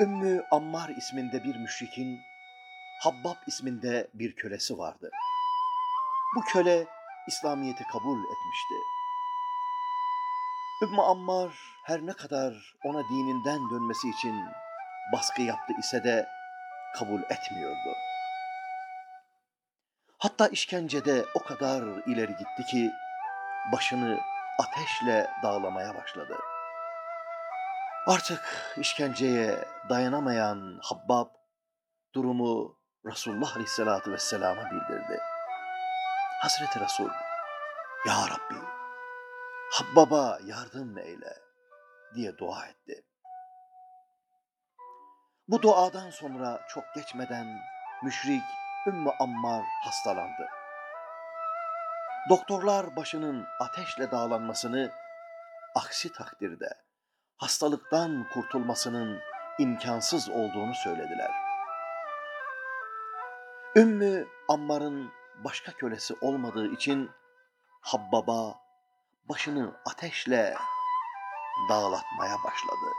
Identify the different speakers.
Speaker 1: Ümmü Ammar isminde bir müşrikin Habbab isminde bir kölesi vardı. Bu köle İslamiyet'i kabul etmişti. Ümmü Ammar her ne kadar ona dininden dönmesi için baskı yaptı ise de kabul etmiyordu. Hatta işkencede o kadar ileri gitti ki başını ateşle dağlamaya başladı. Artık işkenceye dayanamayan Habbab durumu Resulullah Aleyhisselatü Vesselam'a bildirdi. Hazreti Resul, Ya Rabbi, Habbab'a yardım eyle diye dua etti. Bu duadan sonra çok geçmeden müşrik Ümmü Ammar hastalandı. Doktorlar başının ateşle dağlanmasını, aksi takdirde hastalıktan kurtulmasının imkansız olduğunu söylediler. Ümmü Ammar'ın başka kölesi olmadığı için Habbaba başını ateşle dağlatmaya başladı.